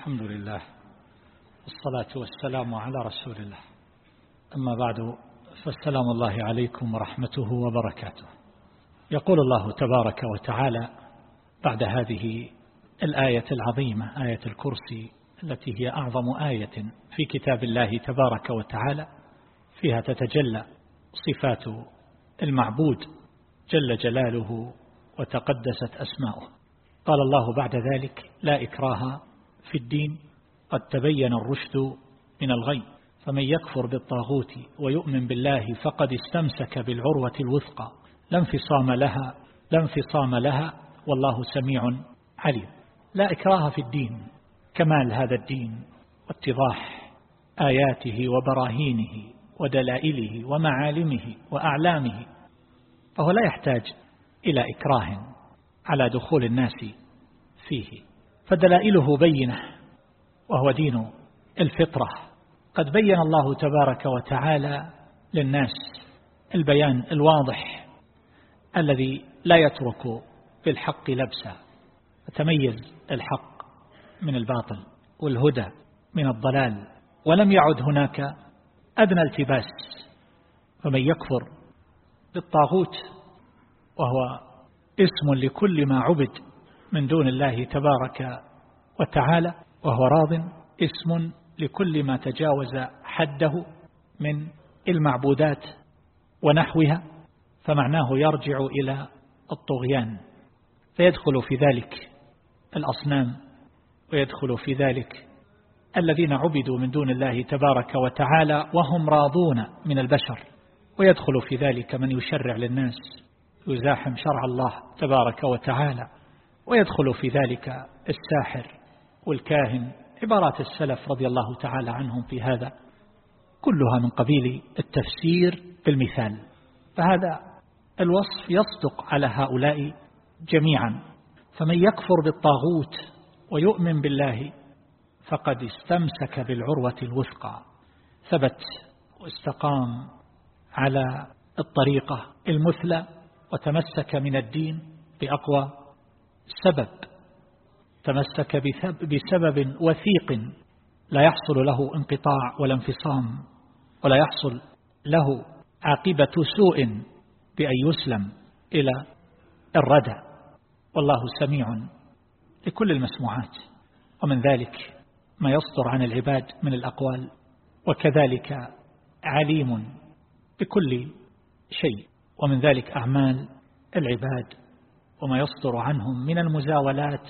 الحمد لله والصلاة والسلام على رسول الله. أما بعد فالسلام الله عليكم ورحمته وبركاته. يقول الله تبارك وتعالى بعد هذه الآية العظيمة آية الكرسي التي هي أعظم آية في كتاب الله تبارك وتعالى فيها تتجلى صفات المعبود جل جلاله وتقدست أسماؤه. قال الله بعد ذلك لا إكراه في الدين قد تبين الرشد من الغي فمن يكفر بالطاغوت ويؤمن بالله فقد استمسك بالعروة الوثقى. لا انفصام لها لا انفصام لها والله سميع عليم. لا إكراه في الدين كمال هذا الدين واتضاح آياته وبراهينه ودلائله ومعالمه وأعلامه. فهو لا يحتاج إلى إكراه على دخول الناس فيه. فدلائله بينة وهو دين الفطرة. قد بين الله تبارك وتعالى للناس البيان الواضح الذي لا يترك بالحق لبسا فتميز الحق من الباطل والهدى من الضلال. ولم يعد هناك أدنى التباس فمن يكفر بالطاغوت وهو اسم لكل ما عبد من دون الله تبارك وتعالى وهو راض اسم لكل ما تجاوز حده من المعبودات ونحوها فمعناه يرجع إلى الطغيان. فيدخل في ذلك الأصنام ويدخل في ذلك الذين عبدوا من دون الله تبارك وتعالى وهم راضون من البشر. ويدخل في ذلك من يشرع للناس يزاحم شرع الله تبارك وتعالى. ويدخل في ذلك الساحر والكاهن. عبارات السلف رضي الله تعالى عنهم في هذا كلها من قبيل التفسير بالمثال. فهذا الوصف يصدق على هؤلاء جميعا. فمن يكفر بالطاغوت ويؤمن بالله فقد استمسك بالعروة الوثقى. ثبت واستقام على الطريقة المثلى وتمسك من الدين بأقوى سبب تمسك بسبب وثيق لا يحصل له انقطاع ولا انفصام ولا يحصل له عاقبة سوء بأن يسلم إلى الردى والله سميع لكل المسموعات. ومن ذلك ما يصدر عن العباد من الأقوال. وكذلك عليم بكل شيء. ومن ذلك أعمال العباد وما يصدر عنهم من المزاولات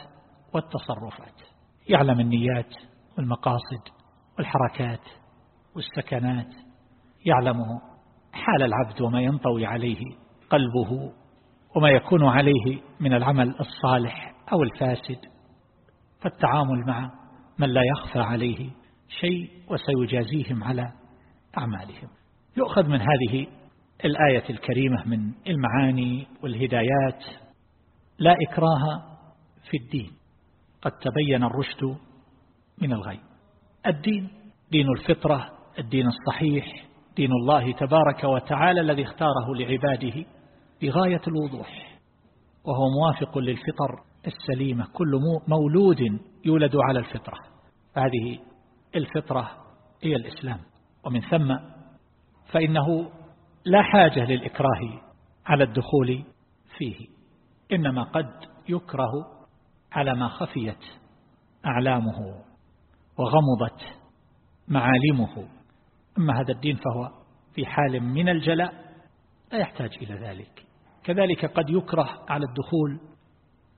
والتصرفات. يعلم النيات والمقاصد والحركات والسكنات. يعلم حال العبد وما ينطوي عليه قلبه وما يكون عليه من العمل الصالح أو الفاسد. فالتعامل مع من لا يخفى عليه شيء وسيجازيهم على أعمالهم. يؤخذ من هذه الآية الكريمة من المعاني والهدايات لا إكراه في الدين. قد تبين الرشد من الغي. الدين دين الفطرة الدين الصحيح دين الله تبارك وتعالى الذي اختاره لعباده بغاية الوضوح. وهو موافق للفطر السليمة كل مولود يولد على الفطرة. هذه الفطرة هي الإسلام. ومن ثم فإنه لا حاجة للإكراه على الدخول فيه. إنما قد يكره على ما خفيت أعلامه وغمضت معالمه. أما هذا الدين فهو في حال من الجلاء لا يحتاج إلى ذلك. كذلك قد يكره على الدخول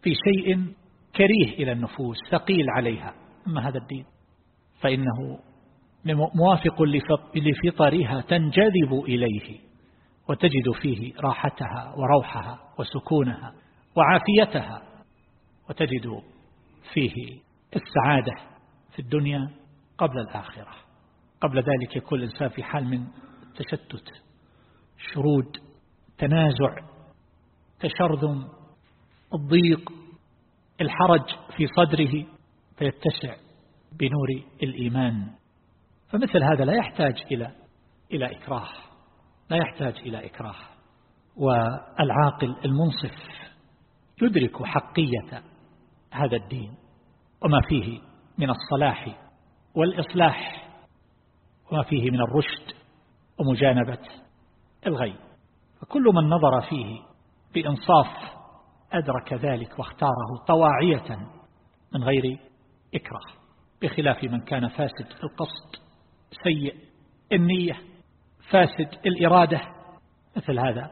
في شيء كريه إلى النفوس ثقيل عليها. أما هذا الدين فإنه موافق لفطرها تنجذب إليه وتجد فيه راحتها وروحها وسكونها. وعافيتها وتجد فيه السعادة في الدنيا قبل الآخرة. قبل ذلك يكون الإنسان في حال من تشتت شرود تنازع تشرذم الضيق الحرج في صدره فيتسع بنور الإيمان. فمثل هذا لا يحتاج إلى إلى إكراه لا يحتاج إلى إكراه. والعاقل المنصف يدرك حقية هذا الدين وما فيه من الصلاح والإصلاح وما فيه من الرشد ومجانبة الغي فكل من نظر فيه بإنصاف أدرك ذلك واختاره طواعية من غير إكراه بخلاف من كان فاسد القصد سيء النية فاسد الإرادة مثل هذا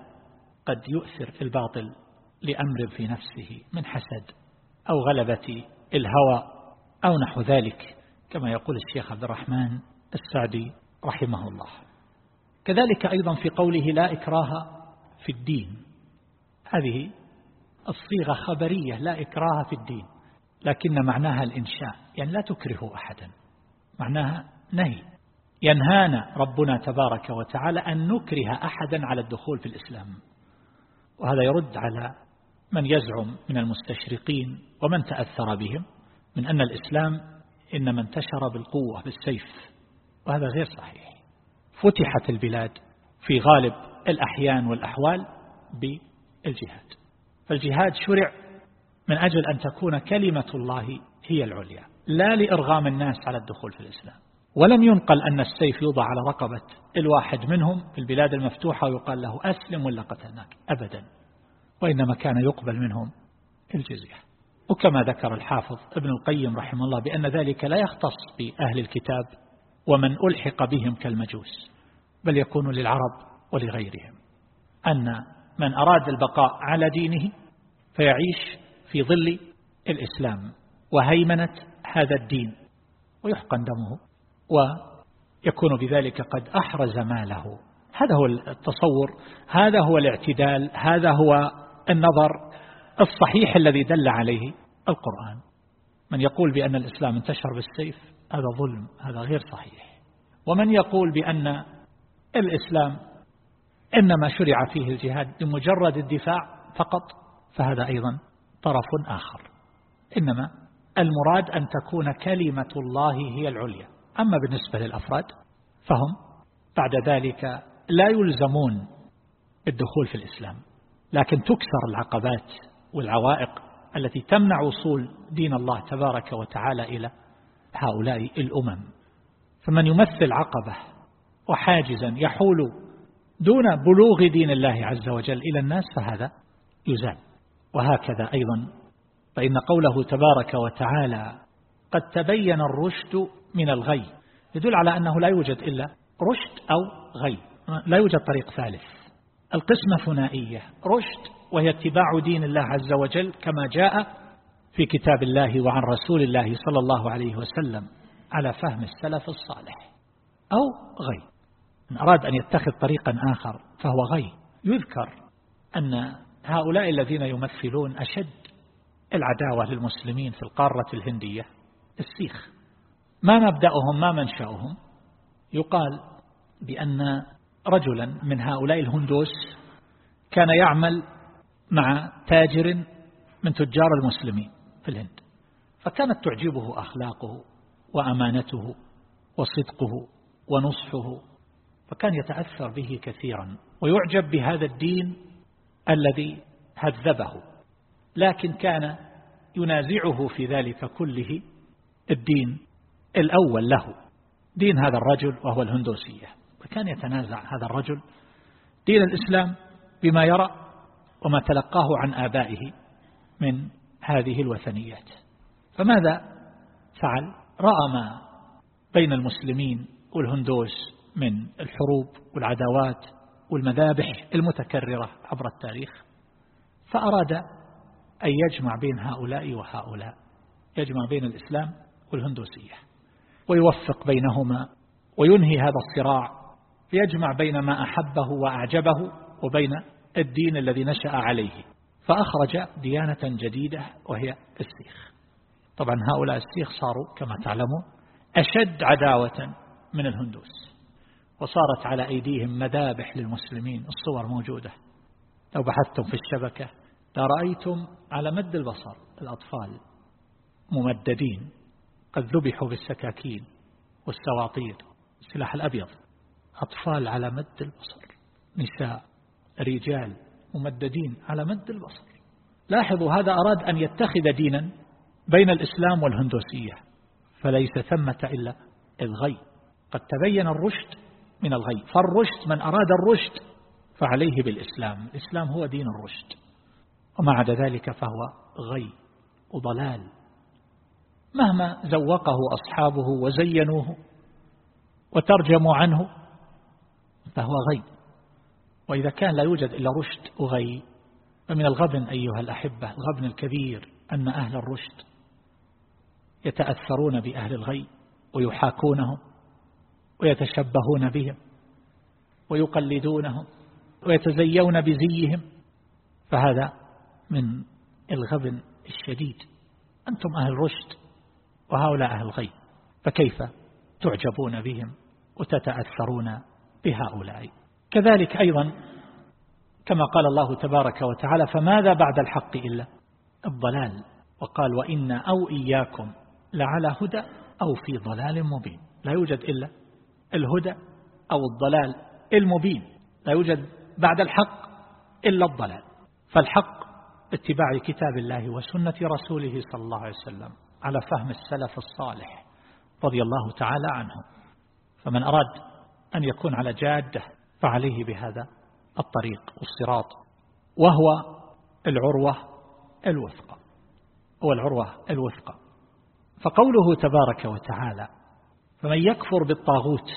قد يؤثر الباطل. لأمر في نفسه من حسد أو غلبة الهوى أو نحو ذلك كما يقول الشيخ عبد الرحمن السعدي رحمه الله. كذلك أيضا في قوله لا إكراه في الدين. هذه الصيغة خبرية لا إكراه في الدين لكن معناها الإنشاء يعني لا تكره أحدا معناها نهي. ينهانا ربنا تبارك وتعالى أن نكره أحدا على الدخول في الإسلام وهذا يرد على من يزعم من المستشرقين ومن تأثر بهم من أن الإسلام إنما انتشر بالقوة بالسيف وهذا غير صحيح. فتحت البلاد في غالب الأحيان والأحوال بالجهاد. فالجهاد شرع من أجل أن تكون كلمة الله هي العليا لا لإرغام الناس على الدخول في الإسلام. ولم ينقل أن السيف يوضع على رقبة الواحد منهم في البلاد المفتوحة ويقال له أسلم ولا قتلناك. أبدا. وإنما كان يقبل منهم الجزية. وكما ذكر الحافظ ابن القيم رحمه الله بأن ذلك لا يختص بأهل الكتاب ومن ألحق بهم كالمجوس بل يكون للعرب ولغيرهم. أن من أراد البقاء على دينه فيعيش في ظل الإسلام وهيمنة هذا الدين ويحقن دمه ويكون بذلك قد أحرز ماله. هذا هو التصور هذا هو الاعتدال هذا هو النظر الصحيح الذي دل عليه القرآن. من يقول بأن الإسلام انتشر بالسيف هذا ظلم هذا غير صحيح. ومن يقول بأن الإسلام إنما شرع فيه الجهاد لمجرد الدفاع فقط فهذا أيضا طرف آخر. إنما المراد أن تكون كلمة الله هي العليا. أما بالنسبة للأفراد فهم بعد ذلك لا يلزمون بالدخول في الإسلام. لكن تكسر العقبات والعوائق التي تمنع وصول دين الله تبارك وتعالى إلى هؤلاء الأمم. فمن يمثل عقبة وحاجزا يحول دون بلوغ دين الله عز وجل إلى الناس فهذا يزال. وهكذا أيضا فإن قوله تبارك وتعالى قد تبين الرشد من الغي يدل على أنه لا يوجد إلا رشد أو غي لا يوجد طريق ثالث. القسمة ثنائية رشد وهي اتباع دين الله عز وجل كما جاء في كتاب الله وعن رسول الله صلى الله عليه وسلم على فهم السلف الصالح أو غي من أراد أن يتخذ طريقا آخر فهو غي يذكر أن هؤلاء الذين يمثلون أشد العداوة للمسلمين في القارة الهندية السيخ. ما مبدأهم ما منشأهم؟ يقال بأن رجلا من هؤلاء الهندوس كان يعمل مع تاجر من تجار المسلمين في الهند فكانت تعجبه أخلاقه وأمانته وصدقه ونصحه فكان يتأثر به كثيرا ويعجب بهذا الدين الذي هذبه لكن كان ينازعه في ذلك كله الدين الأول له دين هذا الرجل وهو الهندوسية. فكان يتنازع هذا الرجل. دين الإسلام بما يرى وما تلقاه عن آبائه من هذه الوثنيات. فماذا فعل؟ رأى ما بين المسلمين والهندوس من الحروب والعداوات والمذابح المتكررة عبر التاريخ. فأراد أن يجمع بين هؤلاء وهؤلاء يجمع بين الإسلام والهندوسية ويوفق بينهما وينهي هذا الصراع يجمع بين ما أحبه وأعجبه وبين الدين الذي نشأ عليه. فأخرج ديانة جديدة وهي السيخ. طبعا هؤلاء السيخ صاروا كما تعلمون أشد عداوة من الهندوس. وصارت على أيديهم مذابح للمسلمين. الصور موجودة. لو بحثتم في الشبكة لرأيتم على مد البصر الأطفال ممددين. قد ذبحوا بالسكاكين والسواطير. السلاح الأبيض. أطفال على مد البصر نساء رجال ممددين على مد البصر. لاحظوا هذا أراد أن يتخذ دينا بين الإسلام والهندوسية فليس ثمة إلا الغي. قد تبين الرشد من الغي. فالرشد من أراد الرشد فعليه بالإسلام. الإسلام هو دين الرشد وما عدا ذلك فهو غي وضلال. مهما زوقه أصحابه وزينوه وترجموا عنه فهو غي وإذا كان لا يوجد إلا رشد وغي فمن الغبن أيها الأحبة الغبن الكبير أن أهل الرشد يتأثرون بأهل الغي ويحاكونهم ويتشبهون بهم ويقلدونهم ويتزيون بزيهم. فهذا من الغبن الشديد. أنتم أهل رشد وهؤلاء أهل غي فكيف تعجبون بهم وتتأثرون بهؤلاء. كذلك أيضا كما قال الله تبارك وتعالى فماذا بعد الحق إلا الضلال؟ وقال وإن أو إياكم لعلى هدى أو في ضلال مبين. لا يوجد إلا الهدى أو الضلال المبين. لا يوجد بعد الحق إلا الضلال. فالحق اتباع كتاب الله وسنة رسوله صلى الله عليه وسلم على فهم السلف الصالح رضي الله تعالى عنهم. فمن أراد أن يكون على جادة فعليه بهذا الطريق والصراط وهو العروة الوثقى هو العروة الوثقى فقوله تبارك وتعالى فمن يكفر بالطاغوت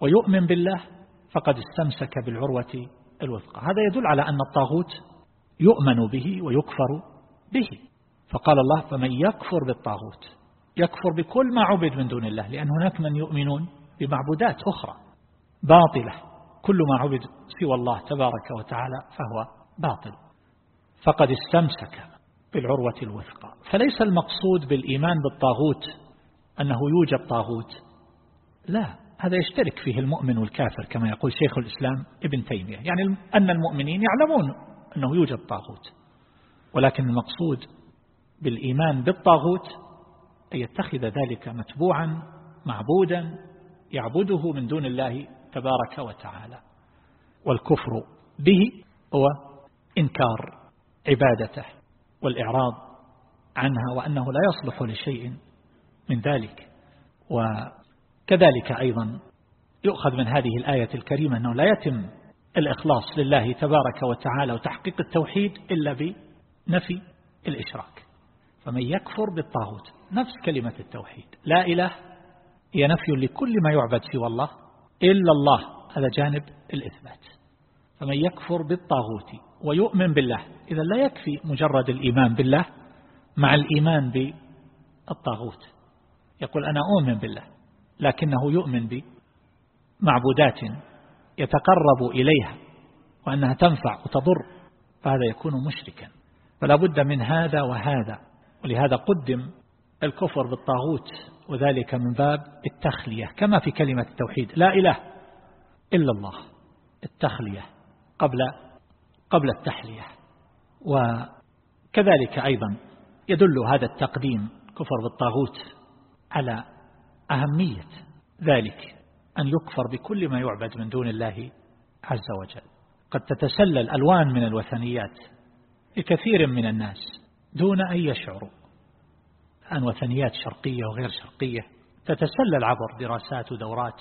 ويؤمن بالله فقد استمسك بالعروة الوثقى هذا يدل على أن الطاغوت يؤمن به ويكفر به. فقال الله فمن يكفر بالطاغوت يكفر بكل ما عبد من دون الله لأن هناك من يؤمنون بمعبودات أخرى. باطلة. كل ما عبد سوى الله تبارك وتعالى فهو باطل. فقد استمسك بالعروة الوثقى. فليس المقصود بالإيمان بالطاغوت أنه يوجد طاغوت. لا هذا يشترك فيه المؤمن والكافر كما يقول شيخ الإسلام ابن تيمية. يعني أن المؤمنين يعلمون أنه يوجد طاغوت. ولكن المقصود بالإيمان بالطاغوت أن يتخذ ذلك متبوعا معبودا يعبده من دون الله تبارك وتعالى. والكفر به هو إنكار عبادته والإعراض عنها وأنه لا يصلح لشيء من ذلك. وكذلك أيضا يؤخذ من هذه الآية الكريمة أنه لا يتم الإخلاص لله تبارك وتعالى وتحقيق التوحيد إلا بنفي الإشراك. فمن يكفر بالطاغوت نفس كلمة التوحيد. لا إله هي نفي لكل ما يعبد سوى الله. إلا الله. هذا جانب الإثبات. فمن يكفر بالطاغوت ويؤمن بالله إذا لا يكفي مجرد الإيمان بالله مع الإيمان بالطاغوت. يقول أنا أؤمن بالله لكنه يؤمن بمعبودات يتقرب إليها وأنها تنفع وتضر فهذا يكون مشركا. فلا بد من هذا وهذا ولهذا قدم الكفر بالطاغوت وذلك من باب التخلية كما في كلمة التوحيد لا إله إلا الله التخلية قبل قبل التحلية. وكذلك أيضا يدل هذا التقديم كفر بالطاغوت على أهمية ذلك أن يكفر بكل ما يعبد من دون الله عز وجل. قد تتسلل ألوان من الوثنيات لكثير من الناس دون أن يشعروا. عن وثنيات شرقية وغير شرقية تتسلل عبر دراسات ودورات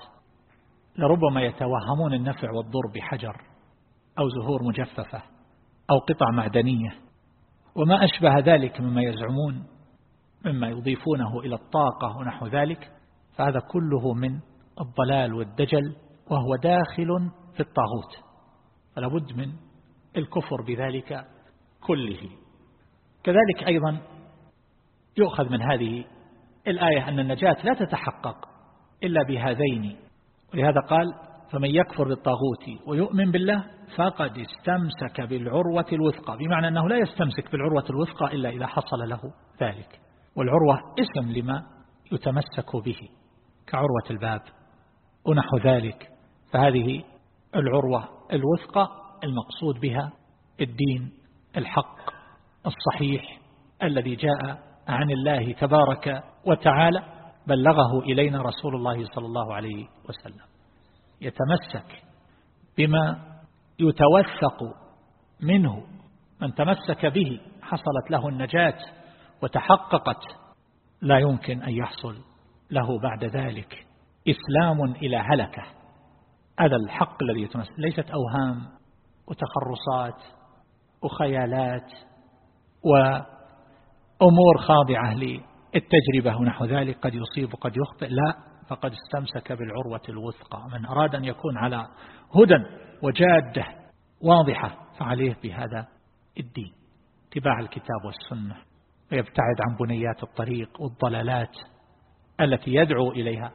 لربما يتوهمون النفع والضر بحجر أو زهور مجففة أو قطع معدنية وما أشبه ذلك مما يزعمون مما يضيفونه إلى الطاقة ونحو ذلك فهذا كله من الضلال والدجل وهو داخل في الطاغوت. فلا بد من الكفر بذلك كله. كذلك أيضا يؤخذ من هذه الآية أن النجاة لا تتحقق إلا بهذين. ولهذا قال فمن يكفر بالطاغوت ويؤمن بالله فقد استمسك بالعروة الوثقى. بمعنى أنه لا يستمسك بالعروة الوثقى إلا إذا حصل له ذلك. والعروة اسم لما يتمسك به كعروة الباب ونحو ذلك. فهذه العروة الوثقى المقصود بها الدين الحق الصحيح الذي جاء عن الله تبارك وتعالى بلغه إلينا رسول الله صلى الله عليه وسلم. يتمسك بما يتوثق منه. من تمسك به حصلت له النجاة وتحققت. لا يمكن أن يحصل له بعد ذلك. إسلام إلى هلكة. هذا الحق الذي يتمثل ليست أوهام وتخرصات وخيالات وأمور خاضعة للتجربة ونحو ذلك قد يصيب وقد يخطئ. لا فقد استمسك بالعروة الوثقى. من أراد أن يكون على هدى وجادة واضحة فعليه بهذا الدين. اتباع الكتاب والسنة. ويبتعد عن بنيات الطريق والضلالات التي يدعو إليها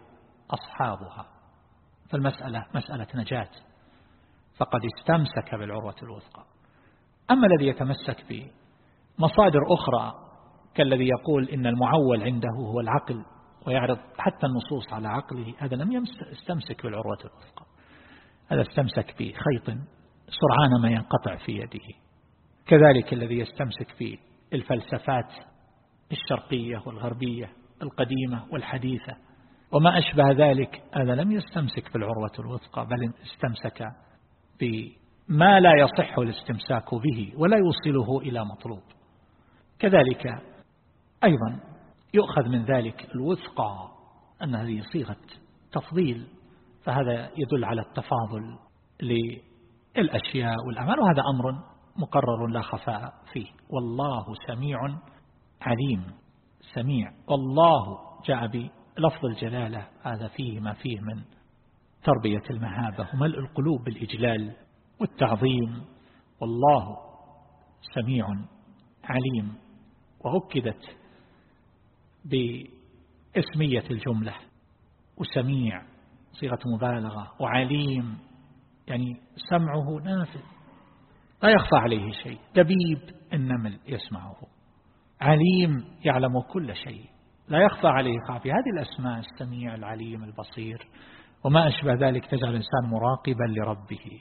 أصحابها. فالمسألة مسألة نجاة. فقد استمسك بالعروة الوثقى. أما الذي يتمسك بمصادر أخرى كالذي يقول إن المعول عنده هو العقل ويعرض حتى النصوص على عقله هذا لم يستمسك بالعروة الوثقى. هذا استمسك بخيط سرعان ما ينقطع في يده. كذلك الذي يستمسك في الفلسفات الشرقية والغربية القديمة والحديثة وما أشبه ذلك هذا لم يستمسك بالعروة الوثقى بل استمسك بما لا يصح الاستمساك به ولا يوصله إلى مطلوب. كذلك أيضا يؤخذ من ذلك الوثقى أن هذه صيغة تفضيل فهذا يدل على التفاضل للأشياء والأعمال وهذا أمر مقرر لا خفاء فيه. والله سميع عليم سميع. والله جاء بلفظ الجلالة هذا فيه ما فيه من تربية المهابة وملء القلوب بالإجلال والتعظيم. والله سميع عليم. وأكدت باسمية الجملة. وسميع صيغة مبالغة. وعليم يعني سمعه نافذ. لا يخفى عليه شيء. دبيب النمل يسمعه. عليم يعلم كل شيء. لا يخفى عليه خافي. هذه الأسماء السميع العليم البصير. وما أشبه ذلك تجعل الإنسان مراقبا لربه.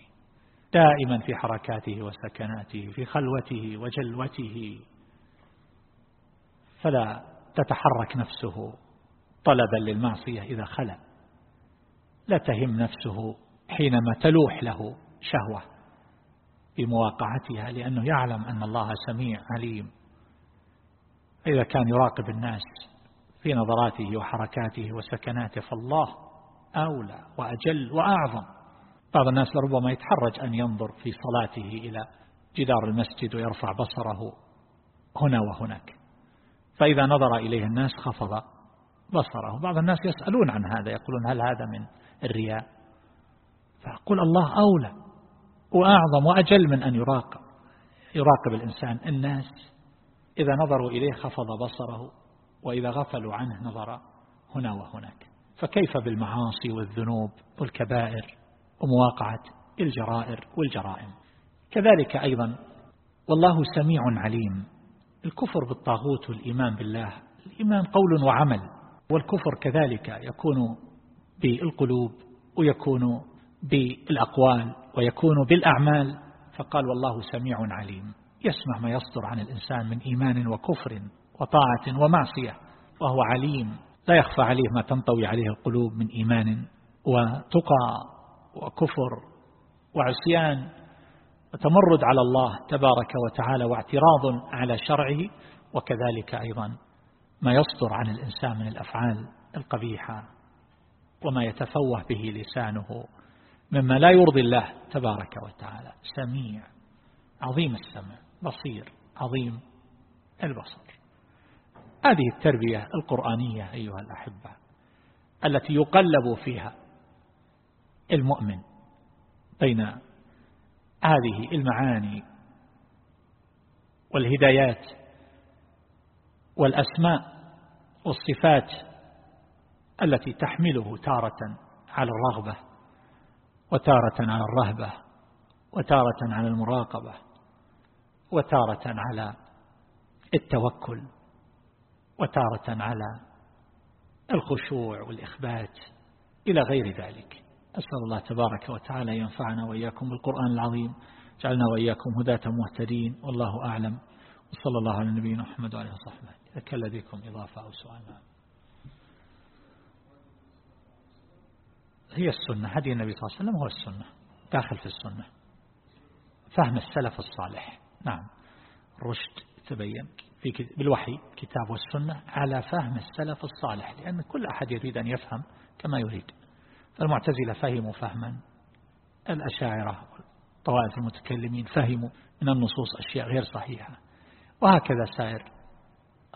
دائما في حركاته وسكناته في خلوته وجلوته. فلا تتحرك نفسه طلبا للمعصية إذا خلى لا تهم نفسه حينما تلوح له شهوة بمواقعتها لأنه يعلم أن الله سميع عليم. إذا كان يراقب الناس في نظراته وحركاته وسكناته فالله أولى وأجل وأعظم. بعض الناس لربما يتحرج أن ينظر في صلاته إلى جدار المسجد ويرفع بصره هنا وهناك. فإذا نظر إليه الناس خفض بصره. بعض الناس يسألون عن هذا يقولون هل هذا من الرياء؟ فأقول الله أولى وأعظم وأجل من أن يراقب يراقب الإنسان. الناس إذا نظروا إليه خفض بصره وإذا غفلوا عنه نظر هنا وهناك. فكيف بالمعاصي والذنوب والكبائر ومواقعة الجرائر والجرائم؟ كذلك أيضا والله سميع عليم. الكفر بالطاغوت والإيمان بالله. الإيمان قول وعمل والكفر كذلك يكون بالقلوب ويكون بالأقوال ويكون بالأعمال. فقال والله سميع عليم. يسمع ما يصدر عن الإنسان من إيمان وكفر وطاعة ومعصية وهو عليم. لا يخفى عليه ما تنطوي عليه القلوب من إيمان وتقى وكفر وعصيان. وتمرد على الله تبارك وتعالى واعتراض على شرعه وكذلك أيضا ما يصدر عن الإنسان من الأفعال القبيحة وما يتفوه به لسانه مما لا يرضي الله تبارك وتعالى. سميع عظيم السمع بصير عظيم البصر. هذه التربية القرآنية أيها الأحبة التي يقلب فيها المؤمن بين هذه المعاني والهدايات والأسماء والصفات التي تحمله تارة على الرغبة وتارة على الرهبة وتارة على المراقبة وتارة على التوكل وتارة على الخشوع والإخبات إلى غير ذلك. أسأل الله تبارك وتعالى ينفعنا وإياكم بالقرآن العظيم. جعلنا وإياكم هداة مهتدين. والله أعلم. وصلى الله على نبينا محمد وعليه وصحبه. إذا كان لديكم إضافة أو سؤال. هي السنة. هدي النبي صلى الله عليه وسلم هو السنة. داخل في السنة. فهم السلف الصالح. نعم. رشد تبين في بالوحي الكتاب والسنة على فهم السلف الصالح. لأن كل أحد يريد أن يفهم كما يريد. فالمعتزلة فهموا فهما. الأشاعرة طوائف المتكلمين فهموا من النصوص أشياء غير صحيحة. وهكذا سائر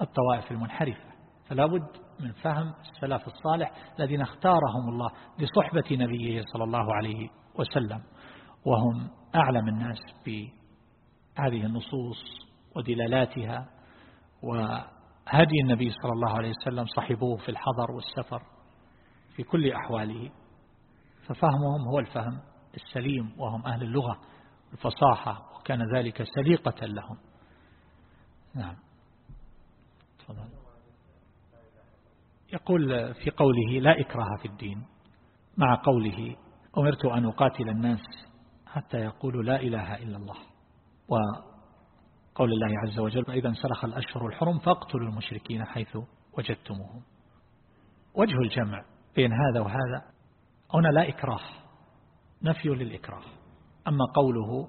الطوائف المنحرفة. فلا بد من فهم السلف الصالح الذين اختارهم الله لصحبة نبيه صلى الله عليه وسلم. وهم أعلم الناس بهذه النصوص ودلالاتها. وهدي النبي صلى الله عليه وسلم صحبوه في الحضر والسفر في كل أحواله. ففهمهم هو الفهم السليم وهم أهل اللغة الفصاحة وكان ذلك سليقة لهم. نعم. تفضل. يقول في قوله لا إكراه في الدين مع قوله أمرت أن أقاتل الناس حتى يقولوا لا إله إلا الله. وقول الله عز وجل فإذا انسلخ الأشهر الحرم فاقتلوا المشركين حيث وجدتموهم. وجه الجمع بين هذا وهذا هنا لا إكراه نفي للإكراه. أما قوله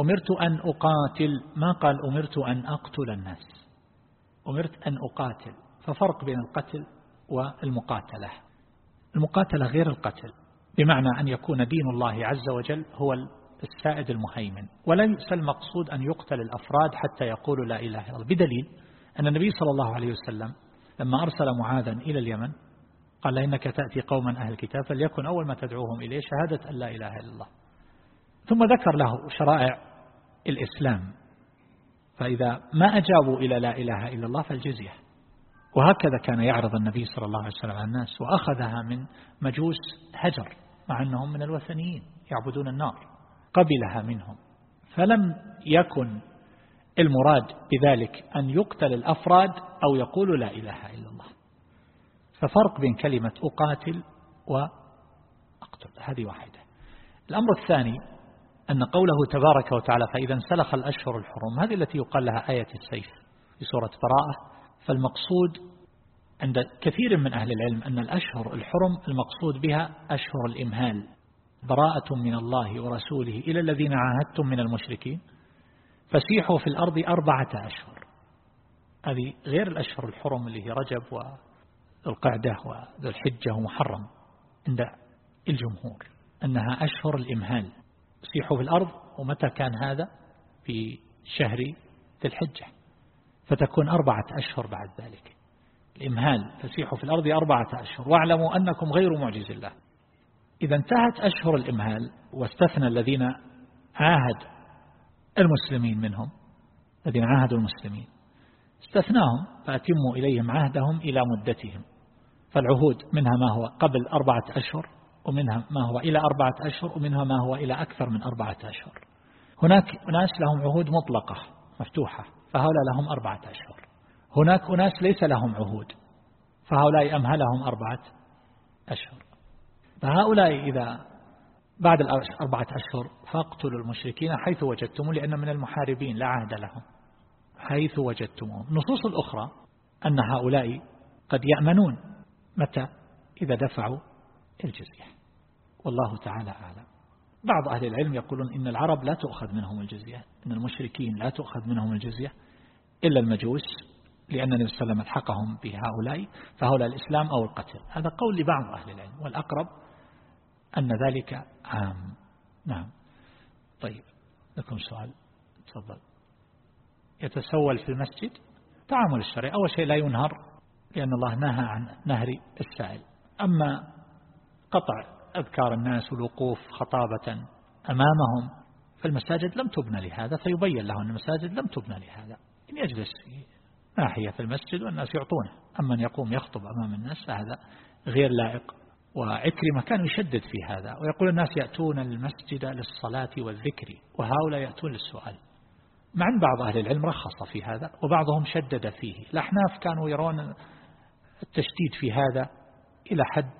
أمرت أن أقاتل ما قال أمرت أن أقتل الناس؟ أمرت أن أقاتل ففرق بين القتل والمقاتلة. المقاتلة غير القتل بمعنى أن يكون دين الله عز وجل هو السائد المهيمن. وليس المقصود أن يقتل الأفراد حتى يقولوا لا إله إلا الله. بدليل أن النبي صلى الله عليه وسلم لما أرسل معاذا إلى اليمن قال إنك تأتي قوما أهل الكتاب فليكن أول ما تدعوهم إليه شهادة أن لا إله إلا الله. ثم ذكر له شرائع الإسلام. فإذا ما أجابوا إلى لا إله إلا الله فالجزية. وهكذا كان يعرض النبي صلى الله عليه وسلم على الناس وأخذها من مجوس هجر مع أنهم من الوثنيين يعبدون النار. قبلها منهم. فلم يكن المراد بذلك أن يقتل الأفراد أو يقول لا إله إلا الله. ففرق بين كلمة أقاتل وأقتل هذه واحدة. الأمر الثاني أن قوله تبارك وتعالى فإذا انسلخ الأشهر الحرم هذه التي يقال لها آية السيف في سورة براءة. فالمقصود عند كثير من أهل العلم أن الأشهر الحرم المقصود بها أشهر الإمهال. براءة من الله ورسوله إلى الذين عاهدتم من المشركين. فسيحوا في الأرض أربعة أشهر. هذه غير الأشهر الحرم اللي هي رجب والقعدة وذو الحجة ومحرم عند الجمهور أنها أشهر الإمهال. سيحوا في الأرض ومتى كان هذا؟ في شهر ذي الحجة فتكون أربعة أشهر بعد ذلك. الإمهال فسيحوا في الأرض أربعة أشهر. واعلموا أنكم غير معجز الله. إذا انتهت أشهر الإمهال واستثنى الذين عاهد المسلمين منهم. الذين عاهدوا المسلمين. استثناهم فأتموا إليهم عهدهم إلى مدتهم. فالعهود منها ما هو قبل أربعة أشهر ومنها ما هو إلى أربعة أشهر ومنها ما هو إلى أكثر من أربعة أشهر. هناك ناس لهم عهود مطلقة مفتوحة فهؤلاء لهم أربعة أشهر. هناك أناس ليس لهم عهود فهؤلاء أمهلهم أربعة أشهر؟ فهؤلاء إذا بعد الأربعة أشهر فاقتلوا المشركين حيث وجدتموا لأن من المحاربين لا عهد لهم حيث وجدتموهم. النصوص الأخرى أن هؤلاء قد يأمنون متى؟ إذا دفعوا الجزية. والله تعالى أعلم. بعض أهل العلم يقولون إن العرب لا تؤخذ منهم الجزية إن المشركين لا تؤخذ منهم الجزية إلا المجوس لأن النبي صلى الله عليه وسلم ألحقهم بهؤلاء فهؤلاء الإسلام أو القتل. هذا قول لبعض أهل العلم والأقرب أن ذلك عام. نعم. طيب لكم سؤال. تفضل. يتسول في المسجد؟ تعامل الشرعي أول شيء لا ينهر. لأن الله نهى عن نهر السائل. أما قطع أذكار الناس والوقوف خطابة أمامهم فالمساجد لم تبنى لهذا فيبين له أن المساجد لم تبنى لهذا. إن يجلس في ناحية في المسجد والناس يعطونه. أما أن يقوم يخطب أمام الناس فهذا غير لائق. وعكرمة كان يشدد في هذا ويقول الناس يأتون المسجد للصلاة والذكر وهؤلاء يأتون للسؤال. مع أن بعض أهل العلم رخص في هذا وبعضهم شدد فيه. الأحناف كانوا يرون التشديد في هذا إلى حد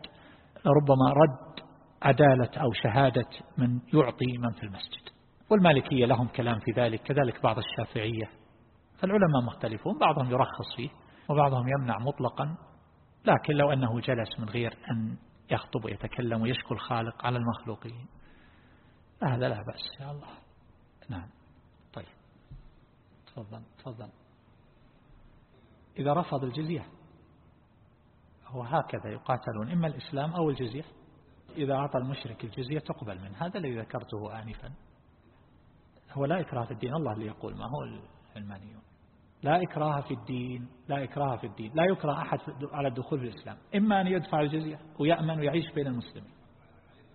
ربما رد عدالة أو شهادة من يعطي من في المسجد. والمالكية لهم كلام في ذلك كذلك بعض الشافعية. فالعلماء مختلفون بعضهم يرخص فيه وبعضهم يمنع مطلقا. لكن لو أنه جلس من غير أن يخطب ويتكلم ويشكو الخالق على المخلوقين هذا لا بأس. يا الله. نعم. طيب. تفضل تفضل. إذا رفض الجزية. وهكذا يقاتلون إما الإسلام أو الجزية. إذا أعطى المشرك الجزية تقبل منه هذا الذي ذكرته آنفا. هو لا إكراه في الدين الله اللي يقول ما هو العلمانيون. لا إكراه في الدين لا إكراه في الدين لا يكره أحد على الدخول في الإسلام. إما أن يدفع الجزية ويأمن ويعيش بين المسلمين.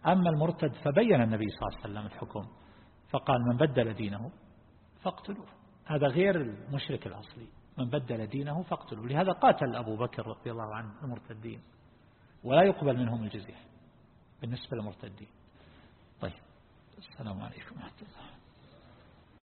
أما المرتد فبين النبي صلى الله عليه وسلم الحكم فقال من بدل دينه فاقتلوه. هذا غير المشرك الأصلي. من بدل دينه فاقتلوه. لهذا قاتل أبو بكر رضي الله عنه المرتدين. ولا يقبل منهم الجزية بالنسبة للمرتدين. طيب. السلام عليكم ورحمة الله.